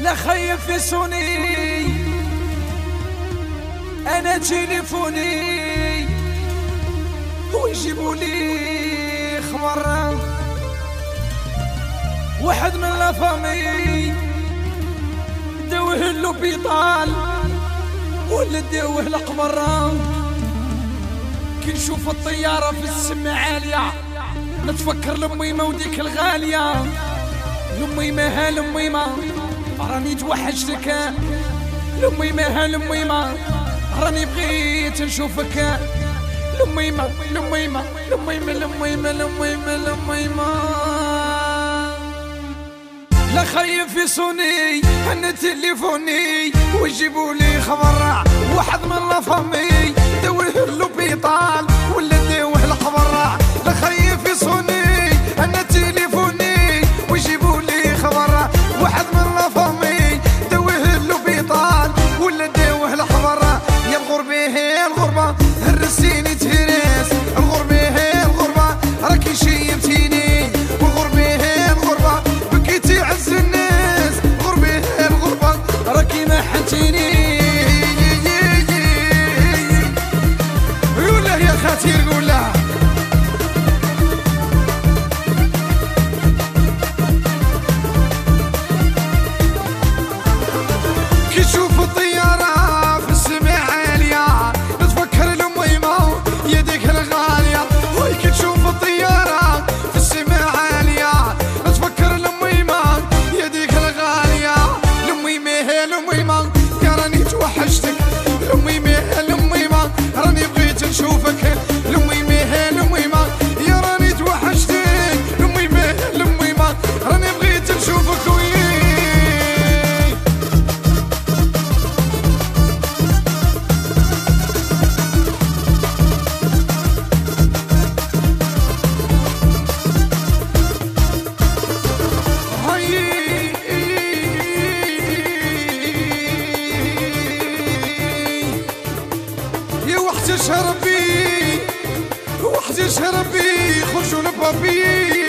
لا خيف يسوني أنا تليفوني. ويجيبوا لي خبر. واحد من لا فامي. داوه اللوبيطال ولا داوه القمر كي نشوف الطيارة في السما عالية. نتفكر لميمة وديك الغالية. لميمة ها لميمة. راني توحشتك لميمة ها لميمة راني بغيت نشوفك. لميمة لميمة لميمة لميمة لميمة لميمة لا خايف يصوني أنا تليفوني ويجيبوا لي خبر. واحد من لا que chuva tem وحجيش ربي خرجوا لبابي.